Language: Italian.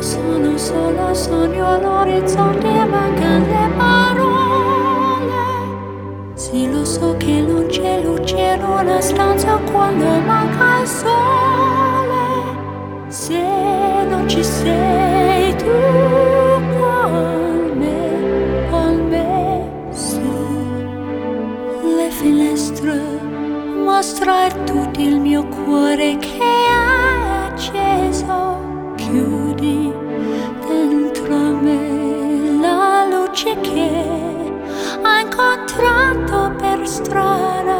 Sono solo sogno all'orizzonte e mancano le parole. Sì, lo so che non c'è luce in una stanza quando manca il sole. Se non ci sei tu con me, con me su le finestre mostra tutto il mio cuore che è acceso. Chiudi dentro me la luce che ha incontrato per strada.